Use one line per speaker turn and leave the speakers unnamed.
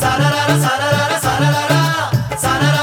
సరళ సరళ సరళ సరళ